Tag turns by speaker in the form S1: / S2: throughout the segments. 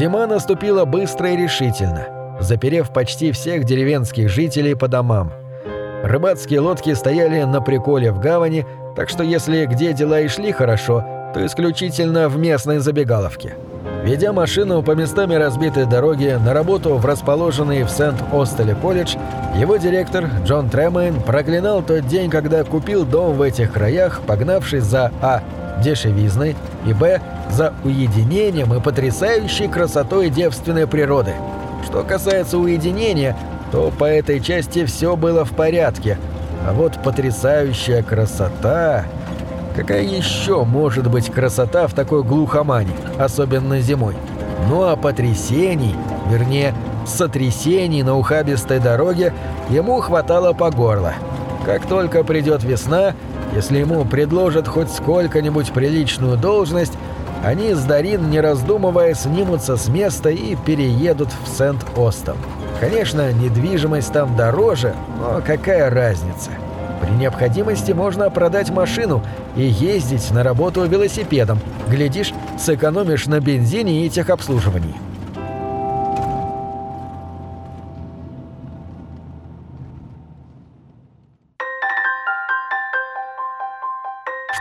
S1: Зима наступила быстро и решительно, заперев почти всех деревенских жителей по домам. Рыбацкие лодки стояли на приколе в гавани, так что если где дела и шли хорошо, то исключительно в местной забегаловке. Ведя машину по местами разбитой дороги на работу в расположенный в Сент-Остеле колледж, его директор Джон Тремейн проклинал тот день, когда купил дом в этих краях, погнавшись за А. дешевизной и Б. за уединением и потрясающей красотой девственной природы. Что касается уединения, то по этой части все было в порядке, а вот потрясающая красота... Какая еще может быть красота в такой глухомане, особенно зимой? Ну а потрясений, вернее, сотрясений на ухабистой дороге ему хватало по горло. Как только придет весна, если ему предложат хоть сколько-нибудь приличную должность, они с Дарин, не раздумывая, снимутся с места и переедут в Сент-Остом. Конечно, недвижимость там дороже, но какая разница? При необходимости можно продать машину и ездить на работу велосипедом. Глядишь, сэкономишь на бензине и техобслуживании.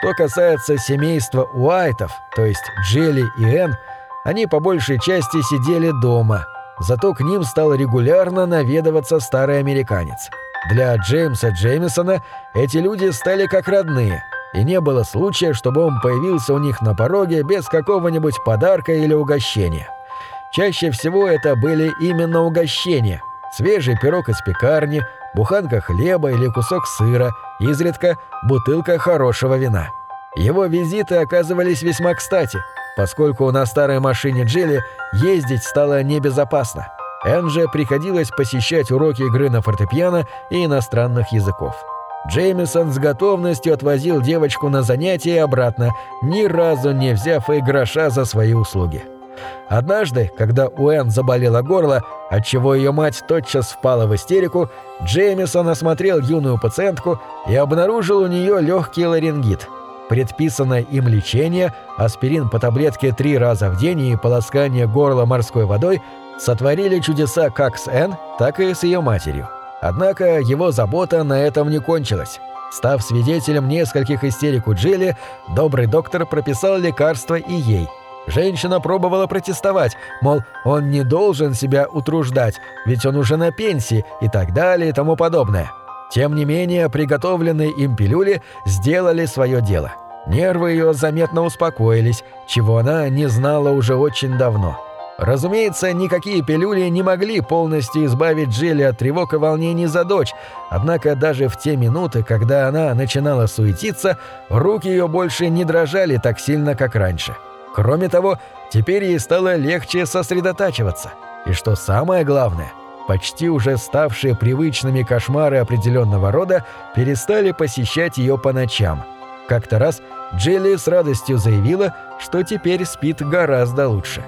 S1: Что касается семейства Уайтов, то есть Джелли и Энн, они по большей части сидели дома, зато к ним стал регулярно наведываться старый американец – для Джеймса Джеймисона эти люди стали как родные, и не было случая, чтобы он появился у них на пороге без какого-нибудь подарка или угощения. Чаще всего это были именно угощения. Свежий пирог из пекарни, буханка хлеба или кусок сыра, изредка бутылка хорошего вина. Его визиты оказывались весьма кстати, поскольку на старой машине Джилли ездить стало небезопасно. Энже приходилось посещать уроки игры на фортепиано и иностранных языков. Джеймисон с готовностью отвозил девочку на занятия и обратно, ни разу не взяв и гроша за свои услуги. Однажды, когда у Энн заболело горло, отчего ее мать тотчас впала в истерику, Джеймисон осмотрел юную пациентку и обнаружил у нее легкий ларингит. Предписанное им лечение, аспирин по таблетке три раза в день и полоскание горла морской водой сотворили чудеса как с Энн, так и с ее матерью. Однако его забота на этом не кончилась. Став свидетелем нескольких истерик у Джилли, добрый доктор прописал лекарство и ей. Женщина пробовала протестовать, мол, он не должен себя утруждать, ведь он уже на пенсии и так далее и тому подобное. Тем не менее, приготовленные им пилюли сделали свое дело. Нервы ее заметно успокоились, чего она не знала уже очень давно. Разумеется, никакие пилюли не могли полностью избавить Джилли от тревог и волнений за дочь, однако даже в те минуты, когда она начинала суетиться, руки ее больше не дрожали так сильно, как раньше. Кроме того, теперь ей стало легче сосредотачиваться. И что самое главное, почти уже ставшие привычными кошмары определенного рода перестали посещать ее по ночам. Как-то раз Джилли с радостью заявила, что теперь спит гораздо лучше.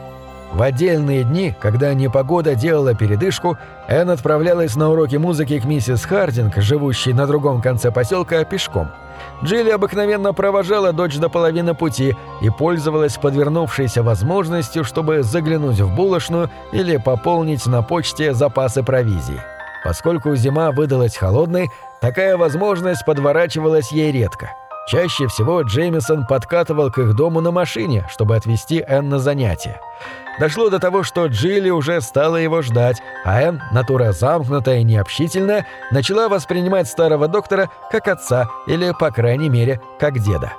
S1: В отдельные дни, когда непогода делала передышку, Энн отправлялась на уроки музыки к миссис Хардинг, живущей на другом конце поселка, пешком. Джилли обыкновенно провожала дочь до половины пути и пользовалась подвернувшейся возможностью, чтобы заглянуть в булочную или пополнить на почте запасы провизии. Поскольку зима выдалась холодной, такая возможность подворачивалась ей редко. Чаще всего Джеймисон подкатывал к их дому на машине, чтобы отвезти Энн на занятия. Дошло до того, что Джилли уже стала его ждать, а Энн, натура замкнутая и необщительная, начала воспринимать старого доктора как отца или, по крайней мере, как деда.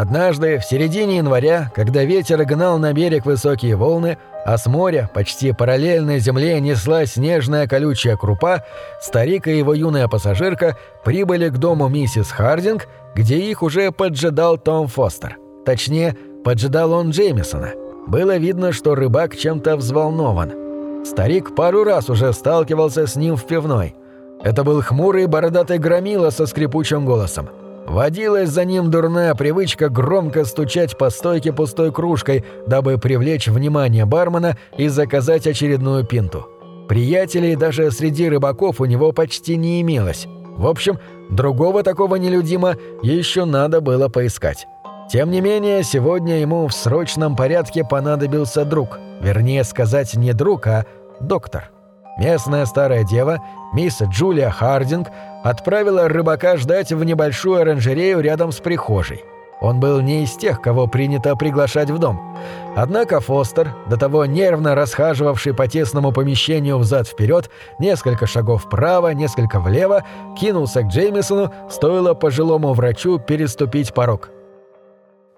S1: Однажды, в середине января, когда ветер гнал на берег высокие волны, а с моря, почти параллельно земле, несла снежная колючая крупа, старик и его юная пассажирка прибыли к дому миссис Хардинг, где их уже поджидал Том Фостер. Точнее, поджидал он Джеймисона. Было видно, что рыбак чем-то взволнован. Старик пару раз уже сталкивался с ним в пивной. Это был хмурый бородатый громила со скрипучим голосом. Водилась за ним дурная привычка громко стучать по стойке пустой кружкой, дабы привлечь внимание бармена и заказать очередную пинту. Приятелей даже среди рыбаков у него почти не имелось. В общем, другого такого нелюдима еще надо было поискать. Тем не менее, сегодня ему в срочном порядке понадобился друг. Вернее сказать, не друг, а доктор. Местная старая дева, мисс Джулия Хардинг, отправила рыбака ждать в небольшую оранжерею рядом с прихожей. Он был не из тех, кого принято приглашать в дом. Однако Фостер, до того нервно расхаживавший по тесному помещению взад-вперед, несколько шагов вправо, несколько влево, кинулся к Джеймисону, стоило пожилому врачу переступить порог.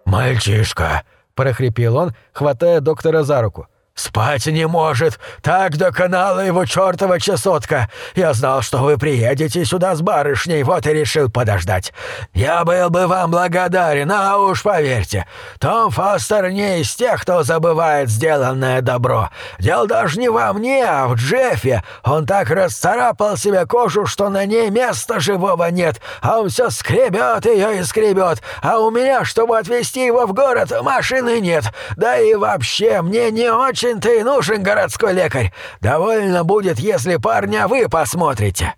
S2: «Мальчишка!» – прохрипел он, хватая доктора за руку. «Спать не может! Так доконала его чертова чесотка! Я знал, что вы приедете сюда с барышней, вот и решил подождать. Я был бы вам благодарен, а уж поверьте, Том Фостер не из тех, кто забывает сделанное добро. Дело даже не во мне, а в Джеффе. Он так расцарапал себе кожу, что на ней места живого нет, а он все скребет ее и скребет, а у меня, чтобы отвезти его в город, машины нет. Да и вообще, мне не очень очень-то и нужен городской лекарь. Довольно будет, если парня вы посмотрите».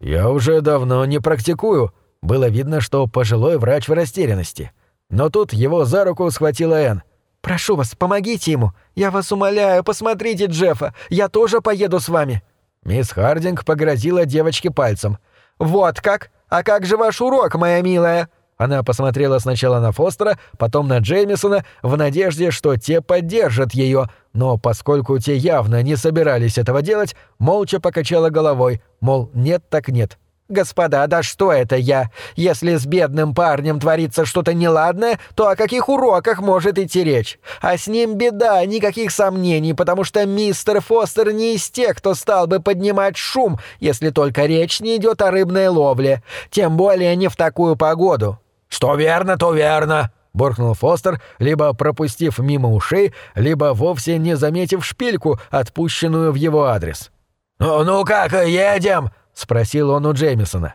S1: «Я уже давно не практикую». Было видно, что пожилой врач в растерянности. Но тут его за руку схватила Энн. «Прошу вас, помогите ему. Я вас умоляю, посмотрите Джеффа. Я тоже поеду с вами». Мисс Хардинг погрозила девочке пальцем. «Вот как? А как же ваш урок, моя милая?» Она посмотрела сначала на Фостера, потом на Джеймисона, в надежде, что те поддержат ее, но поскольку те явно не собирались этого делать, молча покачала головой, мол, нет так нет. «Господа, да что это я? Если с бедным парнем творится что-то неладное, то о каких уроках может идти речь? А с ним беда, никаких сомнений, потому что мистер Фостер не из тех, кто стал бы поднимать шум, если только речь не идет о рыбной ловле, тем более не в такую погоду».
S2: «Что верно, то верно», — буркнул Фостер, либо пропустив мимо ушей, либо вовсе не заметив шпильку, отпущенную в его адрес. «Ну, ну как, едем?» — спросил он у Джеймисона.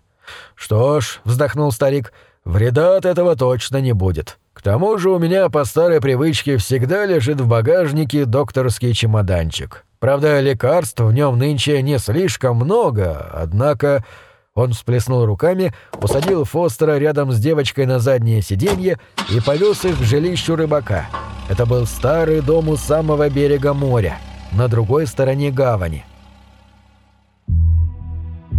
S1: «Что ж», — вздохнул старик, — «вреда от этого точно не будет. К тому же у меня по старой привычке всегда лежит в багажнике докторский чемоданчик. Правда, лекарств в нем нынче не слишком много, однако...» Он всплеснул руками, усадил Фостера рядом с девочкой на заднее сиденье и повез их к жилищу рыбака. Это был старый дом у самого берега моря, на другой стороне гавани.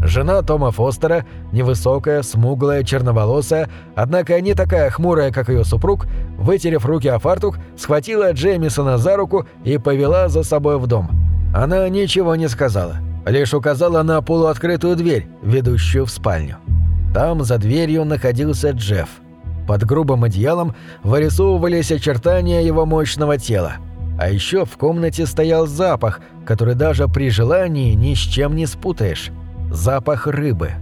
S1: Жена Тома Фостера, невысокая, смуглая, черноволосая, однако не такая хмурая, как ее супруг, вытерев руки о фартук, схватила Джеймисона за руку и повела за собой в дом. Она ничего не сказала лишь указала на полуоткрытую дверь, ведущую в спальню. Там за дверью находился Джефф. Под грубым одеялом вырисовывались очертания его мощного тела. А еще в комнате стоял запах, который даже при желании ни с чем не спутаешь. Запах рыбы.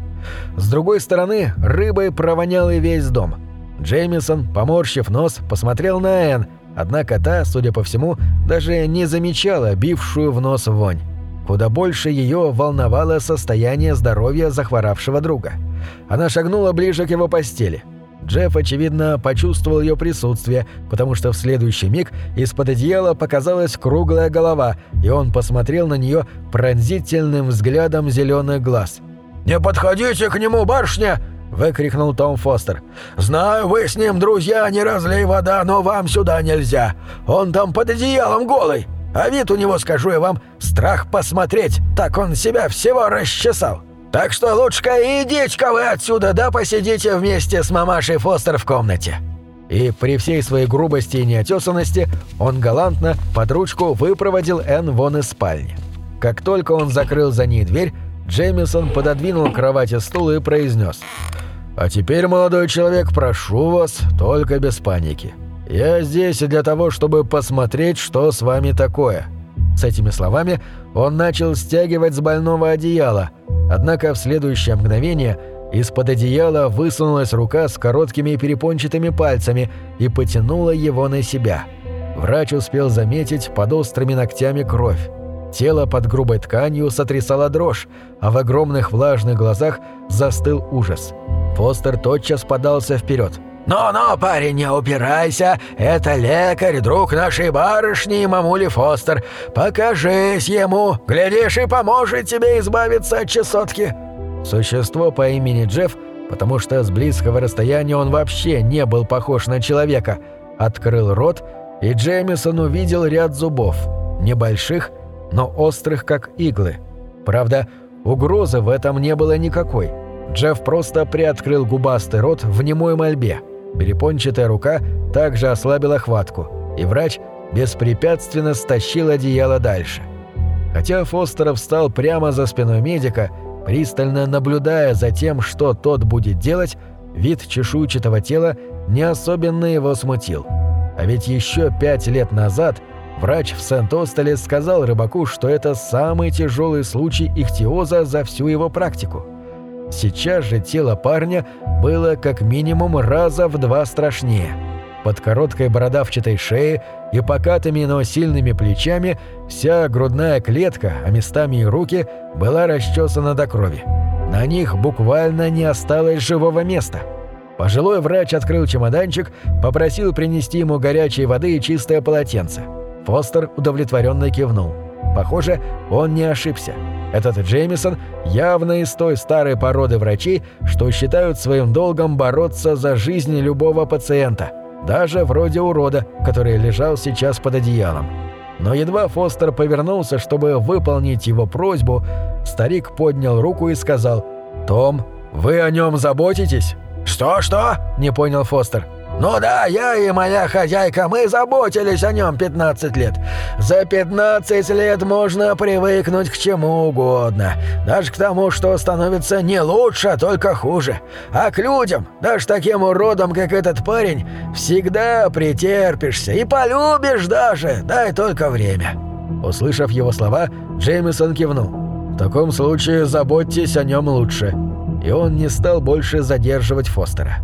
S1: С другой стороны, рыбой провонял и весь дом. Джеймисон, поморщив нос, посмотрел на Энн, однако та, судя по всему, даже не замечала бившую в нос вонь. Куда больше ее волновало состояние здоровья захворавшего друга. Она шагнула ближе к его постели. Джефф, очевидно, почувствовал ее присутствие, потому что в следующий миг из-под одеяла показалась круглая голова, и он посмотрел на нее пронзительным взглядом зеленых глаз.
S2: «Не подходите к нему, барышня!» — выкрикнул Том Фостер. «Знаю, вы с ним друзья, не разлей вода, но вам сюда нельзя. Он там под одеялом голый!» А вид у него, скажу я вам, страх посмотреть, так он себя всего расчесал. Так что лучше-ка идите-ка вы отсюда, да посидите вместе с мамашей Фостер в комнате».
S1: И при всей своей грубости и неотесанности он галантно под ручку выпроводил Энн вон из спальни. Как только он закрыл за ней дверь, Джеймисон пододвинул к кровати стул и произнес «А теперь, молодой человек, прошу вас, только без паники. «Я здесь для того, чтобы посмотреть, что с вами такое». С этими словами он начал стягивать с больного одеяла, однако в следующее мгновение из-под одеяла высунулась рука с короткими перепончатыми пальцами и потянула его на себя. Врач успел заметить под острыми ногтями кровь. Тело под грубой тканью сотрясало дрожь, а в огромных влажных глазах застыл ужас. Фостер тотчас подался вперед –
S2: «Ну-ну, парень, не упирайся, это лекарь, друг нашей барышни и мамули Фостер. Покажись ему, глядишь, и поможет тебе избавиться от чесотки».
S1: Существо по имени Джефф, потому что с близкого расстояния он вообще не был похож на человека, открыл рот, и Джеймисон увидел ряд зубов, небольших, но острых, как иглы. Правда, угрозы в этом не было никакой. Джефф просто приоткрыл губастый рот в немой мольбе. Перепончатая рука также ослабила хватку, и врач беспрепятственно стащил одеяло дальше. Хотя Фостеров встал прямо за спиной медика, пристально наблюдая за тем, что тот будет делать, вид чешуйчатого тела не особенно его смутил. А ведь еще пять лет назад врач в Сент-Остеле сказал рыбаку, что это самый тяжелый случай ихтиоза за всю его практику. Сейчас же тело парня было как минимум раза в два страшнее. Под короткой бородавчатой шеей и покатыми, но сильными плечами вся грудная клетка, а местами и руки, была расчесана до крови. На них буквально не осталось живого места. Пожилой врач открыл чемоданчик, попросил принести ему горячей воды и чистое полотенце. Фостер удовлетворенно кивнул. Похоже, он не ошибся. Этот Джеймисон явно из той старой породы врачей, что считают своим долгом бороться за жизнь любого пациента, даже вроде урода, который лежал сейчас под одеялом. Но едва Фостер повернулся, чтобы выполнить его просьбу, старик поднял руку и сказал «Том, вы о нем заботитесь?»
S2: «Что-что?» – не понял Фостер. «Ну да, я и моя хозяйка, мы заботились о нем 15 лет. За 15 лет можно привыкнуть к чему угодно. Даже к тому, что становится не лучше, а только хуже. А к людям, даже таким уродам, как этот парень, всегда претерпишься и полюбишь даже, дай только время».
S1: Услышав его слова, Джеймисон кивнул. «В таком случае заботьтесь о нем лучше». И он не стал больше задерживать Фостера.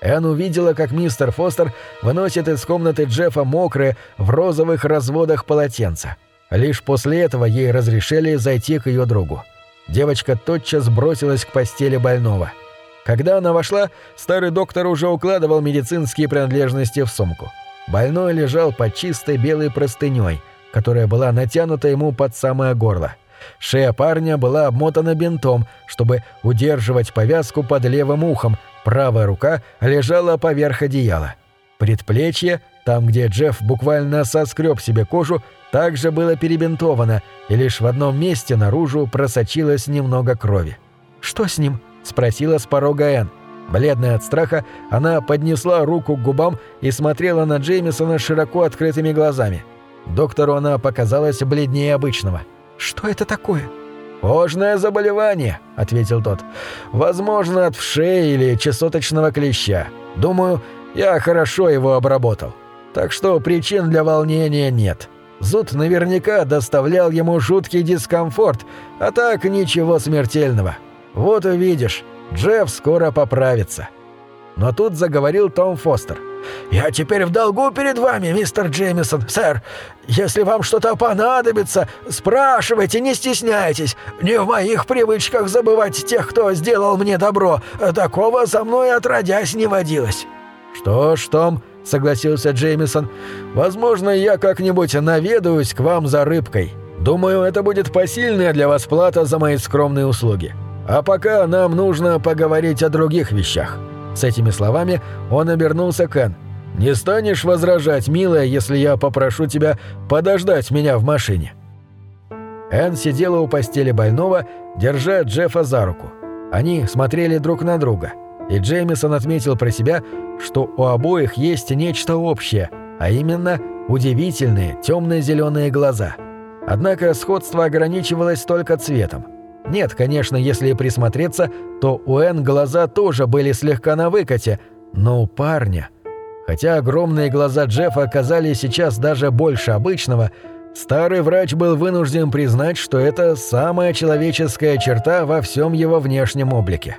S1: Энн увидела, как мистер Фостер выносит из комнаты Джеффа мокрые в розовых разводах полотенца. Лишь после этого ей разрешили зайти к ее другу. Девочка тотчас бросилась к постели больного. Когда она вошла, старый доктор уже укладывал медицинские принадлежности в сумку. Больной лежал под чистой белой простыней, которая была натянута ему под самое горло. Шея парня была обмотана бинтом, чтобы удерживать повязку под левым ухом, Правая рука лежала поверх одеяла. Предплечье, там, где Джефф буквально соскреб себе кожу, также было перебинтовано, и лишь в одном месте наружу просочилось немного крови. «Что с ним?» – спросила с порога Энн. Бледная от страха, она поднесла руку к губам и смотрела на Джеймисона широко открытыми глазами. Доктору она показалась бледнее обычного. «Что это такое?» «Кожное заболевание», — ответил тот. «Возможно, от вшей или чесоточного клеща. Думаю, я хорошо его обработал. Так что причин для волнения нет. Зуд наверняка доставлял ему жуткий дискомфорт, а так ничего смертельного. Вот увидишь, Джефф скоро поправится». Но тут заговорил Том Фостер. «Я теперь в долгу перед вами, мистер Джеймисон, сэр. Если вам что-то понадобится, спрашивайте, не стесняйтесь. Не в моих привычках забывать тех, кто сделал мне добро. Такого за мной отродясь не водилось». «Что ж, Том», — согласился Джеймисон, — «возможно, я как-нибудь наведаюсь к вам за рыбкой. Думаю, это будет посильная для вас плата за мои скромные услуги. А пока нам нужно поговорить о других вещах». С этими словами он обернулся к Энн. «Не станешь возражать, милая, если я попрошу тебя подождать меня в машине?» Энн сидела у постели больного, держа Джеффа за руку. Они смотрели друг на друга, и Джеймисон отметил про себя, что у обоих есть нечто общее, а именно удивительные темно-зеленые глаза. Однако сходство ограничивалось только цветом – нет, конечно, если присмотреться, то у Энн глаза тоже были слегка на выкате, но у парня... Хотя огромные глаза Джеффа оказались сейчас даже больше обычного, старый врач был вынужден признать, что это самая человеческая черта во всем его внешнем облике.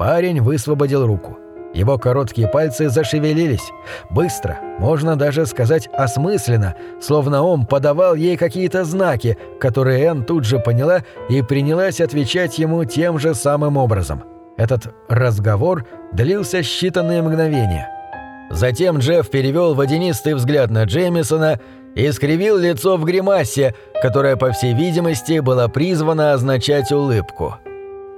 S1: Парень высвободил руку. Его короткие пальцы зашевелились. Быстро, можно даже сказать осмысленно, словно он подавал ей какие-то знаки, которые Энн тут же поняла и принялась отвечать ему тем же самым образом. Этот разговор длился считанные мгновения. Затем Джефф перевел водянистый взгляд на Джеймисона и скривил лицо в гримасе, которая, по всей видимости, была призвана означать улыбку.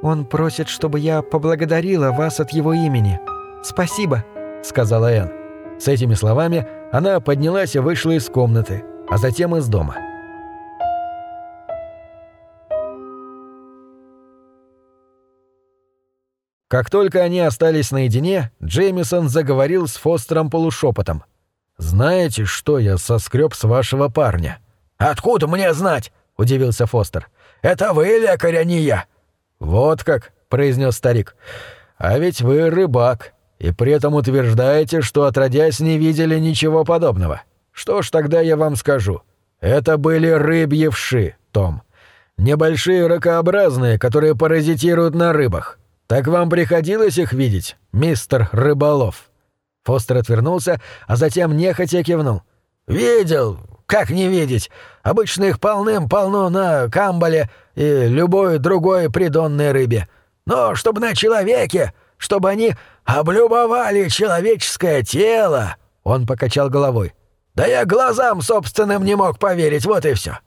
S3: «Он просит, чтобы я поблагодарила вас от его имени», «Спасибо», — сказала Энн. С этими словами она поднялась и вышла из комнаты, а затем из дома. Как только они остались наедине, Джеймисон заговорил с Фостером полушепотом. «Знаете, что я соскреб с вашего парня?»
S2: «Откуда мне знать?» — удивился Фостер. «Это вы лекарь, а не я».
S1: «Вот как», — произнес старик. «А ведь вы рыбак и при этом утверждаете, что отродясь не видели ничего подобного. Что ж тогда я вам скажу? Это были рыбьи вши, Том. Небольшие ракообразные, которые паразитируют на рыбах. Так вам приходилось их видеть, мистер Рыболов?» Фостер отвернулся, а затем нехотя кивнул.
S2: «Видел. Как не видеть? Обычно их полным-полно на камбале и любой другой придонной рыбе. Но чтобы на человеке, чтобы они облюбовали человеческое тело!» Он покачал головой. «Да я глазам собственным не мог поверить, вот и все.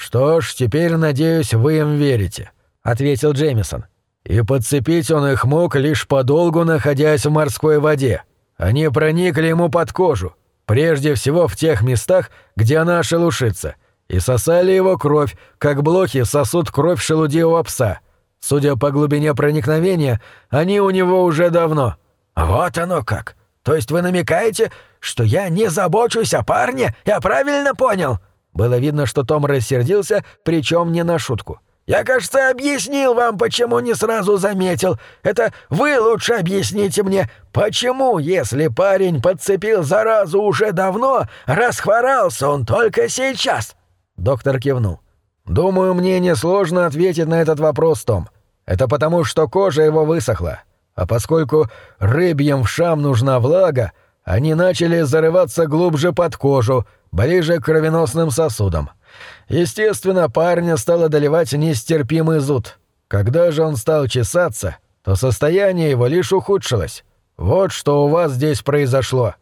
S1: «Что ж, теперь, надеюсь, вы им верите», — ответил Джеймисон. «И подцепить он их мог, лишь подолгу находясь в морской воде. Они проникли ему под кожу, прежде всего в тех местах, где она шелушится, и сосали его кровь, как блохи сосут кровь шелудивого пса». Судя по глубине проникновения, они у него уже давно.
S2: Вот оно как. То есть вы намекаете, что я не забочусь о парне? Я правильно понял?
S1: Было видно, что Том рассердился, причем не на шутку.
S2: Я, кажется, объяснил вам, почему не сразу заметил. Это вы лучше объясните мне, почему, если парень подцепил заразу уже давно, расхворался он только сейчас?»
S1: Доктор кивнул. «Думаю, мне несложно ответить на этот вопрос, Том. Это потому, что кожа его высохла. А поскольку рыбьим вшам нужна влага, они начали зарываться глубже под кожу, ближе к кровеносным сосудам. Естественно, парня стало доливать нестерпимый зуд. Когда же он стал чесаться, то состояние его лишь ухудшилось. Вот что у вас здесь произошло.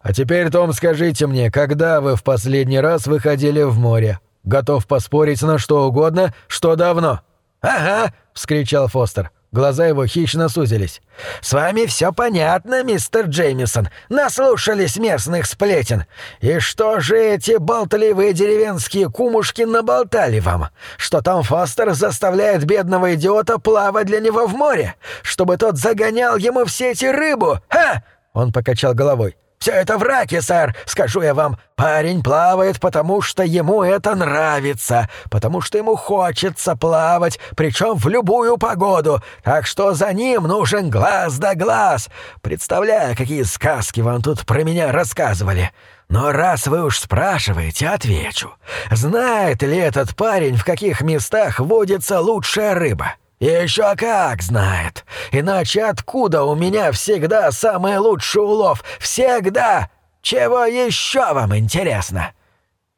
S1: А теперь, Том, скажите мне, когда вы в последний раз выходили в море?» Готов поспорить на что угодно, что давно».
S2: «Ага», — вскричал Фостер. Глаза его хищно сузились. «С вами все понятно, мистер Джеймисон. Наслушались местных сплетен. И что же эти болтливые деревенские кумушки наболтали вам? Что там Фостер заставляет бедного идиота плавать для него в море? Чтобы тот загонял ему в сети рыбу? Ха!» Он покачал головой. Все это враки, сэр, скажу я вам. Парень плавает, потому что ему это нравится, потому что ему хочется плавать, причем в любую погоду, так что за ним нужен глаз да глаз. Представляю, какие сказки вам тут про меня рассказывали. Но раз вы уж спрашиваете, отвечу. Знает ли этот парень, в каких местах водится лучшая рыба? «Еще как знает! Иначе откуда у меня всегда самый лучший улов? Всегда! Чего еще вам интересно?»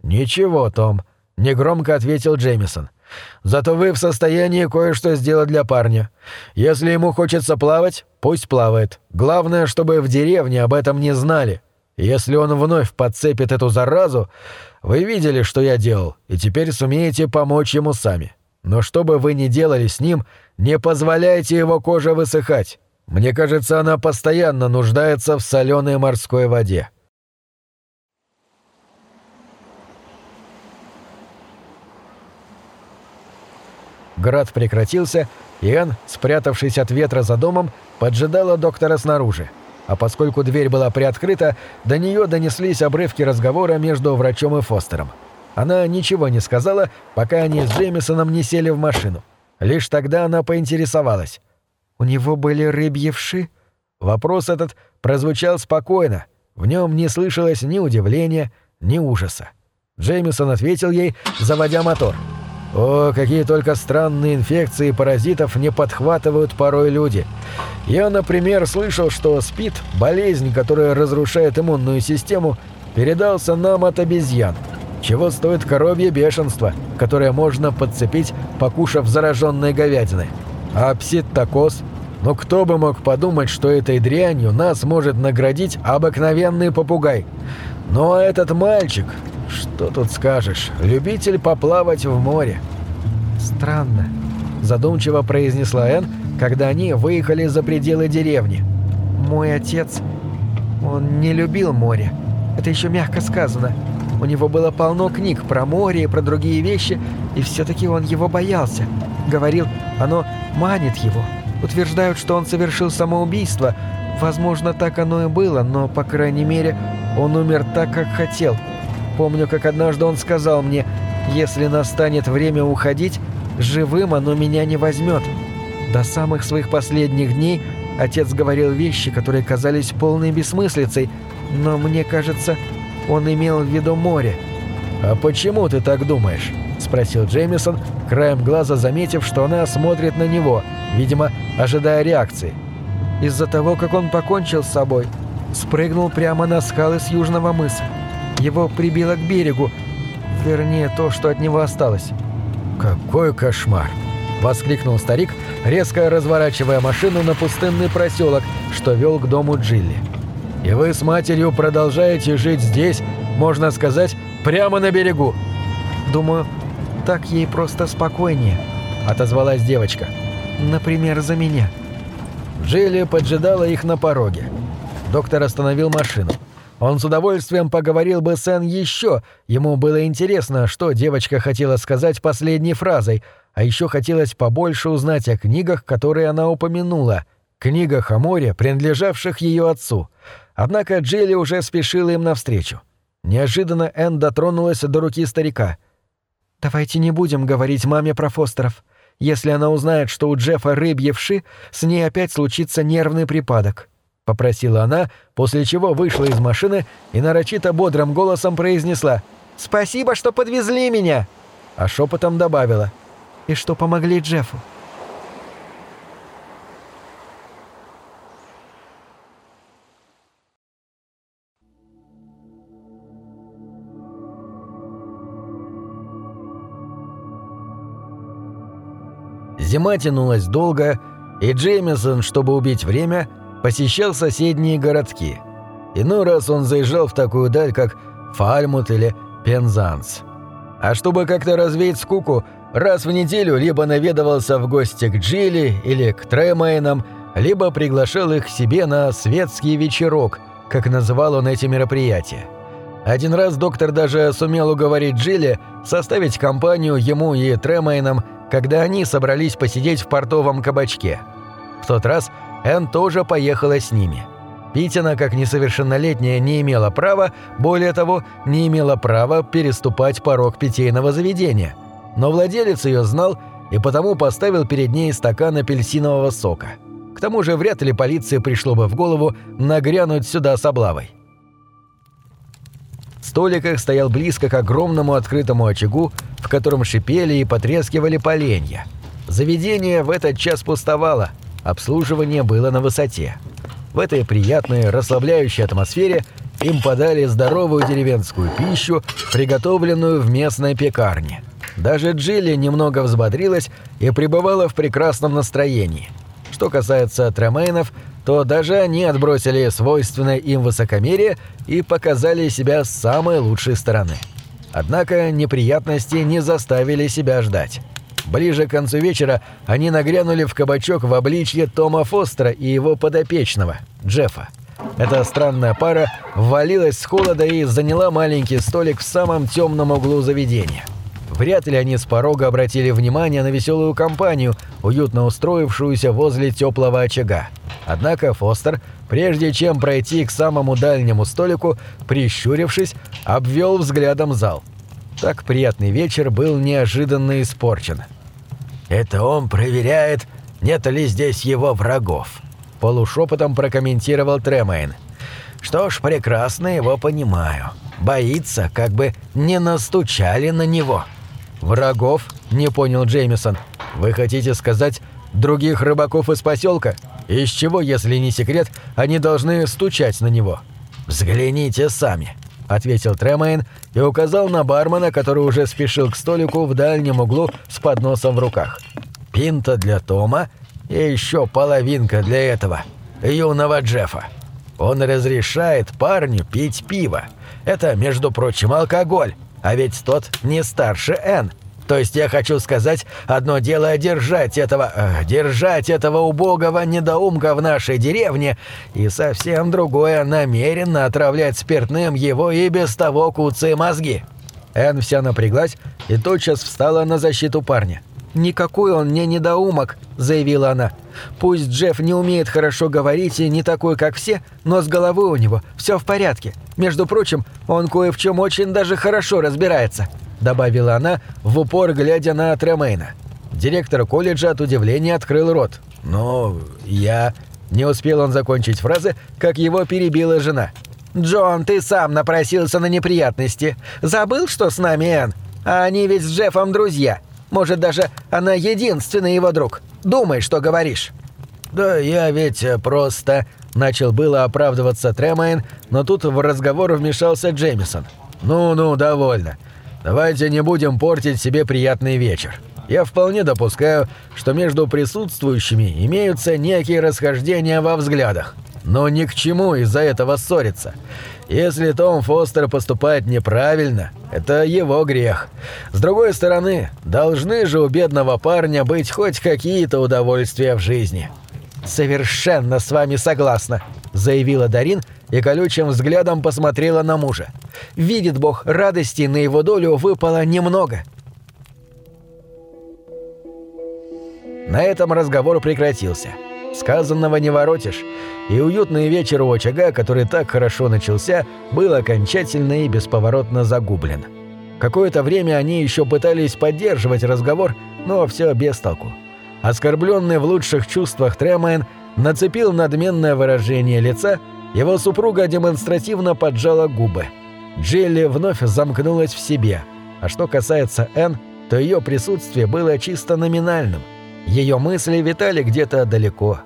S1: «Ничего, Том», — негромко ответил Джеймисон. «Зато вы в состоянии кое-что сделать для парня. Если ему хочется плавать, пусть плавает. Главное, чтобы в деревне об этом не знали. Если он вновь подцепит эту заразу, вы видели, что я делал, и теперь сумеете помочь ему сами. Но что бы вы ни делали с ним, не позволяйте его коже высыхать. Мне кажется, она постоянно нуждается в соленой морской воде. Град прекратился, и Энн, спрятавшись от ветра за домом, поджидала доктора снаружи. А поскольку дверь была приоткрыта, до нее донеслись обрывки разговора между врачом и Фостером. Она ничего не сказала, пока они с Джеймисоном не сели в машину. Лишь тогда она поинтересовалась. «У него были рыбьи вши?» Вопрос этот прозвучал спокойно. В нем не слышалось ни удивления, ни ужаса. Джеймисон ответил ей, заводя мотор. О, какие только странные инфекции паразитов не подхватывают порой люди. Я, например, слышал, что СПИД, болезнь, которая разрушает иммунную систему, передался нам от обезьян. Чего стоит коровье бешенство, которое можно подцепить, покушав зараженной говядины. А пситтокоз? Ну кто бы мог подумать, что этой дрянью нас может наградить обыкновенный попугай. Ну а этот мальчик, что тут скажешь, любитель поплавать в море.
S3: Странно, задумчиво произнесла Энн, когда они выехали за пределы деревни. Мой отец, он не любил море. Это еще мягко сказано. У него было полно книг про море и про другие вещи, и все-таки он его боялся. Говорил, оно манит его. Утверждают, что он совершил самоубийство. Возможно, так оно и было, но, по крайней мере, он умер так, как хотел. Помню, как однажды он сказал мне, «Если настанет время уходить, живым оно меня не возьмет». До самых своих последних дней отец говорил вещи, которые казались полной бессмыслицей, но мне кажется, он имел в виду море.
S1: «А почему ты так думаешь?» – спросил Джеймисон, краем глаза заметив, что она смотрит на него, видимо, ожидая реакции.
S3: «Из-за того, как он покончил с собой, спрыгнул прямо на скалы с южного мыса. Его прибило к берегу, вернее, то, что от него осталось».
S1: «Какой кошмар!» – воскликнул старик, резко разворачивая машину на пустынный проселок, что вел к дому Джилли. И вы с матерью продолжаете жить здесь, можно сказать, прямо на берегу.
S3: Думаю, так ей просто спокойнее, отозвалась девочка. Например, за меня.
S1: Джилли поджидала их на пороге. Доктор остановил машину. Он с удовольствием поговорил бы с Энн еще. Ему было интересно, что девочка хотела сказать последней фразой, а еще хотелось побольше узнать о книгах, которые она упомянула. Книгах о море, принадлежавших ее отцу. Однако Джилли уже спешила им навстречу. Неожиданно Энн дотронулась до руки старика.
S3: «Давайте не будем говорить маме про Фостеров. Если она узнает, что у Джеффа рыбьи вши, с ней опять случится нервный припадок», — попросила она, после чего вышла из машины и нарочито бодрым голосом произнесла «Спасибо, что подвезли меня!» А шепотом добавила «И что помогли Джеффу».
S1: Зима тянулась долго, и Джеймисон, чтобы убить время, посещал соседние городки. Иной раз он заезжал в такую даль, как Фальмут или Пензанс. А чтобы как-то развеять скуку, раз в неделю либо наведывался в гости к Джилли или к Тремейнам, либо приглашал их к себе на светский вечерок, как называл он эти мероприятия. Один раз доктор даже сумел уговорить Джилли составить компанию ему и Тремейнам когда они собрались посидеть в портовом кабачке. В тот раз Энн тоже поехала с ними. Питина, как несовершеннолетняя, не имела права, более того, не имела права переступать порог питейного заведения. Но владелец ее знал и потому поставил перед ней стакан апельсинового сока. К тому же вряд ли полиции пришло бы в голову нагрянуть сюда с облавой. Столик их стоял близко к огромному открытому очагу, в котором шипели и потрескивали поленья. Заведение в этот час пустовало, обслуживание было на высоте. В этой приятной, расслабляющей атмосфере им подали здоровую деревенскую пищу, приготовленную в местной пекарне. Даже Джилли немного взбодрилась и пребывала в прекрасном настроении. Что касается Тремейнов, то даже они отбросили свойственное им высокомерие и показали себя с самой лучшей стороны. Однако неприятности не заставили себя ждать. Ближе к концу вечера они нагрянули в кабачок в обличье Тома Фостера и его подопечного, Джеффа. Эта странная пара ввалилась с холода и заняла маленький столик в самом темном углу заведения. Вряд ли они с порога обратили внимание на веселую компанию, уютно устроившуюся возле теплого очага. Однако Фостер, прежде чем пройти к самому дальнему столику, прищурившись, обвел взглядом зал. Так приятный вечер был неожиданно испорчен.
S2: «Это он проверяет, нет ли здесь его врагов», — полушепотом прокомментировал Тремейн. «Что ж, прекрасно его понимаю. Боится, как бы не настучали на него».
S1: «Врагов?» – не понял Джеймисон. «Вы хотите сказать, других рыбаков из поселка? Из чего, если не секрет, они должны стучать на него?» «Взгляните сами», – ответил Тремейн и указал на бармена, который уже спешил к столику в дальнем углу с подносом в руках. «Пинта для Тома и еще половинка для этого, юного Джеффа. Он разрешает парню пить пиво. Это, между прочим, алкоголь, а ведь тот не старше Н. То есть я хочу сказать, одно дело держать этого... Э, держать этого убогого недоумка в нашей деревне, и совсем другое намеренно отравлять спиртным его и без того куцые мозги». Эн вся напряглась и тотчас встала на защиту парня. «Никакой он не недоумок», — заявила она. «Пусть Джефф не умеет хорошо говорить и не такой, как все, но с головой у него все в порядке. Между прочим, он кое в чем очень даже хорошо разбирается», — добавила она, в упор глядя на Тремейна. Директор колледжа от удивления открыл рот. «Ну, я...» Не успел он закончить фразы, как его перебила жена. «Джон, ты сам напросился на неприятности. Забыл, что с нами Энн? А они ведь с Джеффом друзья. Может, даже она единственный его друг. Думай, что говоришь». «Да я ведь э, просто...» Начал было оправдываться Тремайн, но тут в разговор вмешался Джеймисон. «Ну-ну, довольно. Давайте не будем портить себе приятный вечер. Я вполне допускаю, что между присутствующими имеются некие расхождения во взглядах. Но ни к чему из-за этого ссориться. Если Том Фостер поступает неправильно, это его грех. С другой стороны, должны же у бедного парня быть хоть какие-то удовольствия в жизни. «Совершенно с вами согласна», — заявила Дарин и колючим взглядом посмотрела на мужа. «Видит Бог, радости на его долю выпало немного». На этом разговор прекратился. Сказанного не воротишь, и уютный вечер у очага, который так хорошо начался, был окончательно и бесповоротно загублен. Какое-то время они еще пытались поддерживать разговор, но все без толку. Оскорбленный в лучших чувствах Тремайн нацепил надменное выражение лица, его супруга демонстративно поджала губы. Джилли вновь замкнулась в себе, а что касается Энн, то ее присутствие было чисто номинальным. Ее мысли витали где-то далеко.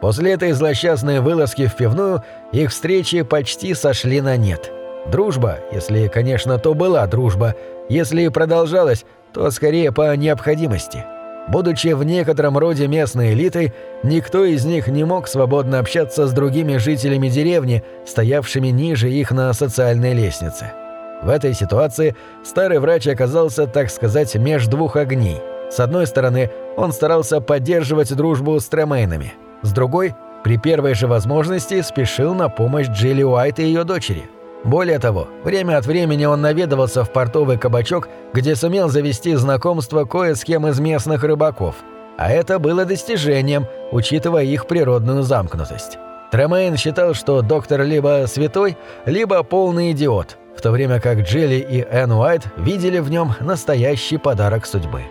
S1: После этой злосчастной вылазки в пивную их встречи почти сошли на нет. Дружба, если, конечно, то была дружба, если и продолжалась, то скорее по необходимости. Будучи в некотором роде местной элитой, никто из них не мог свободно общаться с другими жителями деревни, стоявшими ниже их на социальной лестнице. В этой ситуации старый врач оказался, так сказать, меж двух огней – с одной стороны, он старался поддерживать дружбу с Тремейнами. С другой, при первой же возможности спешил на помощь Джилли Уайт и ее дочери. Более того, время от времени он наведывался в портовый кабачок, где сумел завести знакомство кое с кем из местных рыбаков. А это было достижением, учитывая их природную замкнутость. Тремейн считал, что доктор либо святой, либо полный идиот, в то время как Джилли и Энн Уайт видели в нем настоящий подарок судьбы.